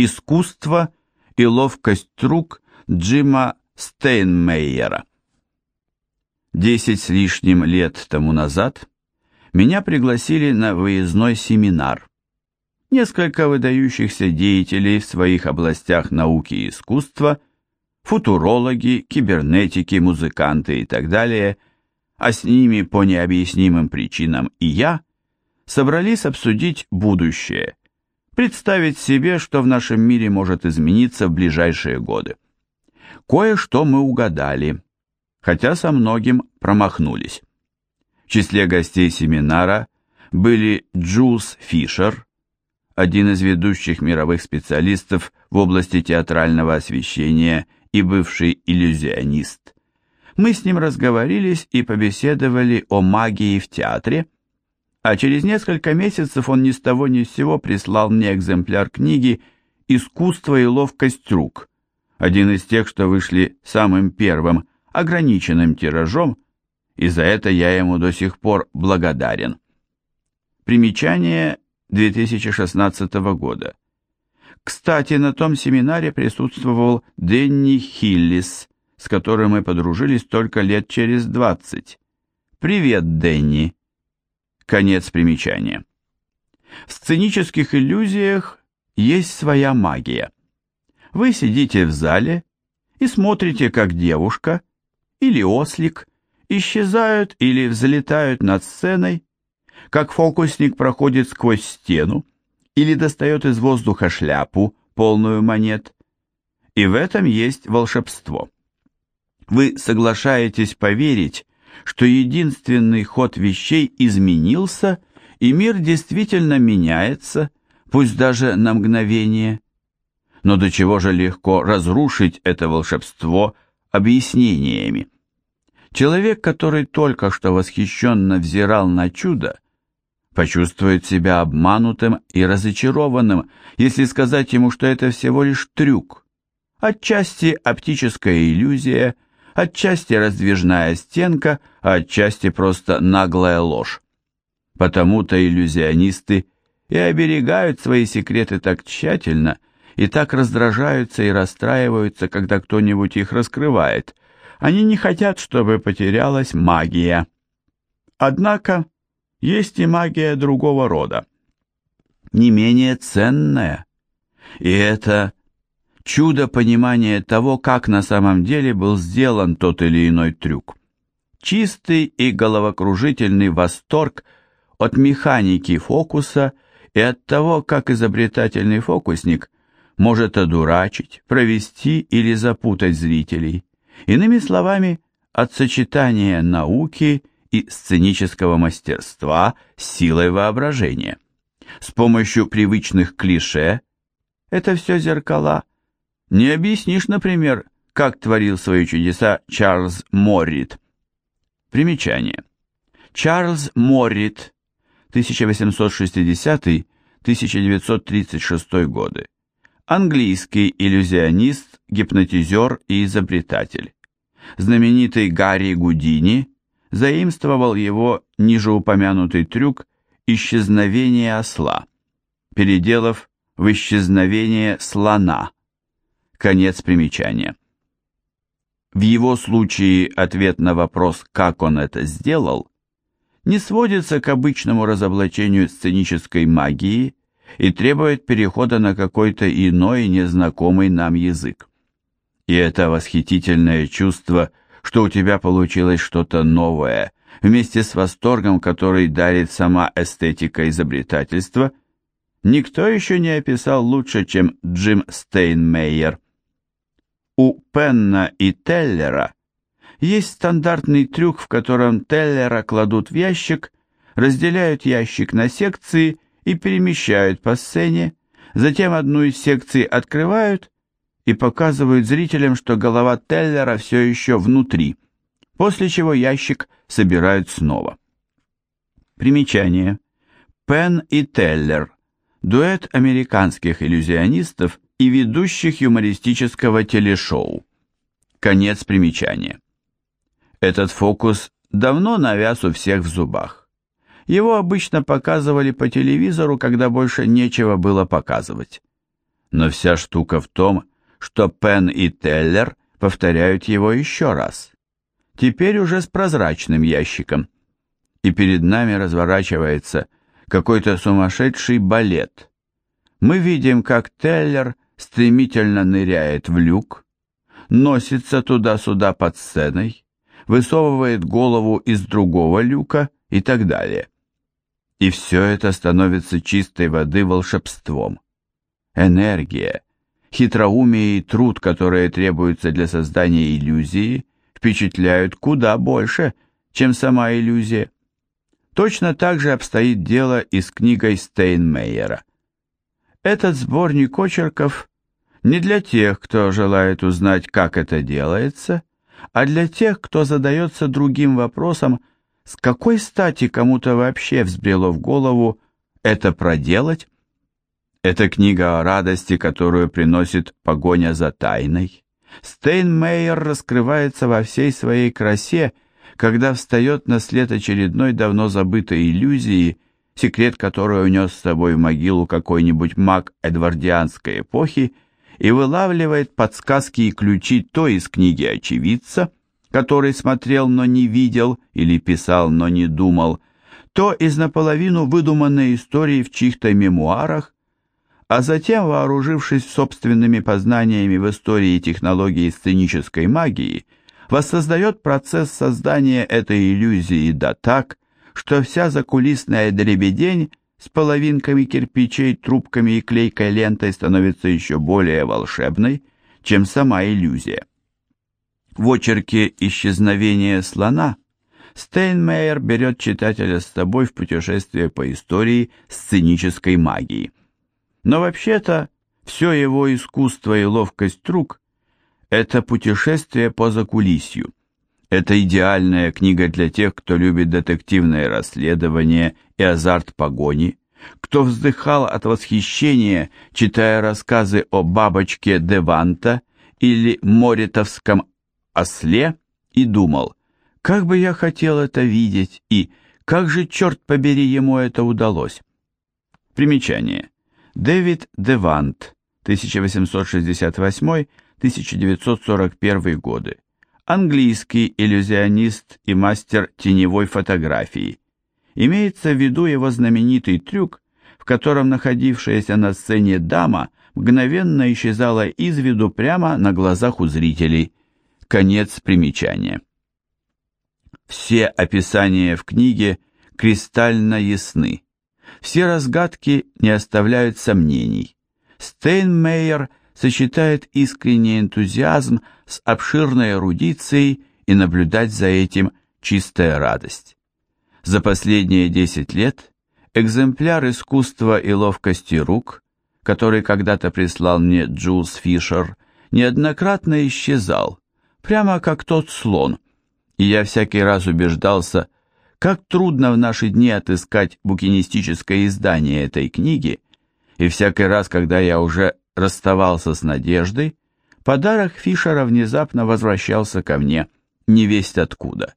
Искусство и ловкость рук Джима Стейнмейера. Десять с лишним лет тому назад меня пригласили на выездной семинар. Несколько выдающихся деятелей в своих областях науки и искусства, футурологи, кибернетики, музыканты и так далее, а с ними по необъяснимым причинам и я, собрались обсудить будущее, представить себе, что в нашем мире может измениться в ближайшие годы. Кое-что мы угадали, хотя со многим промахнулись. В числе гостей семинара были Джулс Фишер, один из ведущих мировых специалистов в области театрального освещения и бывший иллюзионист. Мы с ним разговорились и побеседовали о магии в театре, а через несколько месяцев он ни с того ни с сего прислал мне экземпляр книги «Искусство и ловкость рук», один из тех, что вышли самым первым, ограниченным тиражом, и за это я ему до сих пор благодарен. Примечание 2016 года. Кстати, на том семинаре присутствовал Денни Хиллис, с которым мы подружились только лет через 20. Привет, Денни. Конец примечания. В сценических иллюзиях есть своя магия. Вы сидите в зале и смотрите, как девушка или ослик исчезают или взлетают над сценой, как фокусник проходит сквозь стену или достает из воздуха шляпу, полную монет. И в этом есть волшебство. Вы соглашаетесь поверить, что единственный ход вещей изменился, и мир действительно меняется, пусть даже на мгновение. Но до чего же легко разрушить это волшебство объяснениями. Человек, который только что восхищенно взирал на чудо, почувствует себя обманутым и разочарованным, если сказать ему, что это всего лишь трюк, отчасти оптическая иллюзия – отчасти раздвижная стенка, а отчасти просто наглая ложь. Потому-то иллюзионисты и оберегают свои секреты так тщательно, и так раздражаются и расстраиваются, когда кто-нибудь их раскрывает. Они не хотят, чтобы потерялась магия. Однако есть и магия другого рода, не менее ценная. И это чудо понимания того, как на самом деле был сделан тот или иной трюк. Чистый и головокружительный восторг от механики фокуса и от того, как изобретательный фокусник может одурачить, провести или запутать зрителей. Иными словами, от сочетания науки и сценического мастерства с силой воображения. С помощью привычных клише, это все зеркала, не объяснишь, например, как творил свои чудеса Чарльз Моррит. Примечание. Чарльз Моррит, 1860-1936 годы. Английский иллюзионист, гипнотизер и изобретатель. Знаменитый Гарри Гудини заимствовал его ниже упомянутый трюк исчезновения осла, переделав в исчезновение слона – Конец примечания. В его случае ответ на вопрос, как он это сделал, не сводится к обычному разоблачению сценической магии и требует перехода на какой-то иной незнакомый нам язык. И это восхитительное чувство, что у тебя получилось что-то новое, вместе с восторгом, который дарит сама эстетика изобретательства, никто еще не описал лучше, чем Джим Стейнмейер. У Пенна и Теллера есть стандартный трюк, в котором Теллера кладут в ящик, разделяют ящик на секции и перемещают по сцене, затем одну из секций открывают и показывают зрителям, что голова Теллера все еще внутри, после чего ящик собирают снова. Примечание. Пен и Теллер. Дуэт американских иллюзионистов и ведущих юмористического телешоу. Конец примечания. Этот фокус давно навяз у всех в зубах. Его обычно показывали по телевизору, когда больше нечего было показывать. Но вся штука в том, что Пен и Теллер повторяют его еще раз. Теперь уже с прозрачным ящиком. И перед нами разворачивается какой-то сумасшедший балет. Мы видим, как Теллер стремительно ныряет в люк, носится туда-сюда под сценой, высовывает голову из другого люка и так далее. И все это становится чистой воды волшебством. Энергия, хитроумие и труд, которые требуются для создания иллюзии, впечатляют куда больше, чем сама иллюзия. Точно так же обстоит дело и с книгой Стейнмейера. Этот сборник очерков не для тех, кто желает узнать, как это делается, а для тех, кто задается другим вопросом, с какой стати кому-то вообще взбрело в голову это проделать? Это книга о радости, которую приносит погоня за тайной. Стейнмейер раскрывается во всей своей красе, когда встает на след очередной давно забытой иллюзии, секрет которой унес с собой в могилу какой-нибудь маг эдвардианской эпохи, и вылавливает подсказки и ключи то из книги очевидца, который смотрел, но не видел, или писал, но не думал, то из наполовину выдуманной истории в чьих-то мемуарах, а затем, вооружившись собственными познаниями в истории и технологии сценической магии, воссоздает процесс создания этой иллюзии да так, что вся закулисная дребедень с половинками кирпичей, трубками и клейкой лентой становится еще более волшебной, чем сама иллюзия. В очерке «Исчезновение слона» Стейнмейер берет читателя с собой в путешествие по истории сценической магии. Но вообще-то все его искусство и ловкость рук – это путешествие по закулисью. Это идеальная книга для тех, кто любит детективное расследование и азарт погони, кто вздыхал от восхищения, читая рассказы о бабочке Деванта или Моритовском осле, и думал, как бы я хотел это видеть, и как же, черт побери, ему это удалось. Примечание. Дэвид Девант, 1868-1941 годы английский иллюзионист и мастер теневой фотографии. Имеется в виду его знаменитый трюк, в котором находившаяся на сцене дама мгновенно исчезала из виду прямо на глазах у зрителей. Конец примечания. Все описания в книге кристально ясны. Все разгадки не оставляют сомнений. Стейнмейер сочетает искренний энтузиазм с обширной эрудицией и наблюдать за этим чистая радость. За последние 10 лет экземпляр искусства и ловкости рук, который когда-то прислал мне Джулс Фишер, неоднократно исчезал, прямо как тот слон, и я всякий раз убеждался, как трудно в наши дни отыскать букинистическое издание этой книги, и всякий раз, когда я уже расставался с надеждой, подарок Фишера внезапно возвращался ко мне, невесть откуда.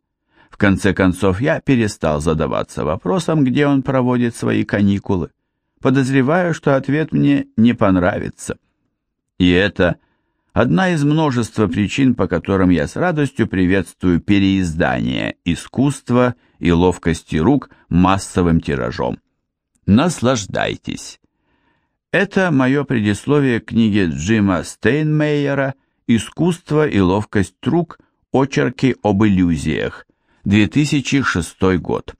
В конце концов, я перестал задаваться вопросом, где он проводит свои каникулы, подозревая, что ответ мне не понравится. И это одна из множества причин, по которым я с радостью приветствую переиздание искусства и ловкости рук массовым тиражом. Наслаждайтесь! Это мое предисловие к книге Джима Стейнмейера «Искусство и ловкость рук. Очерки об иллюзиях», 2006 год.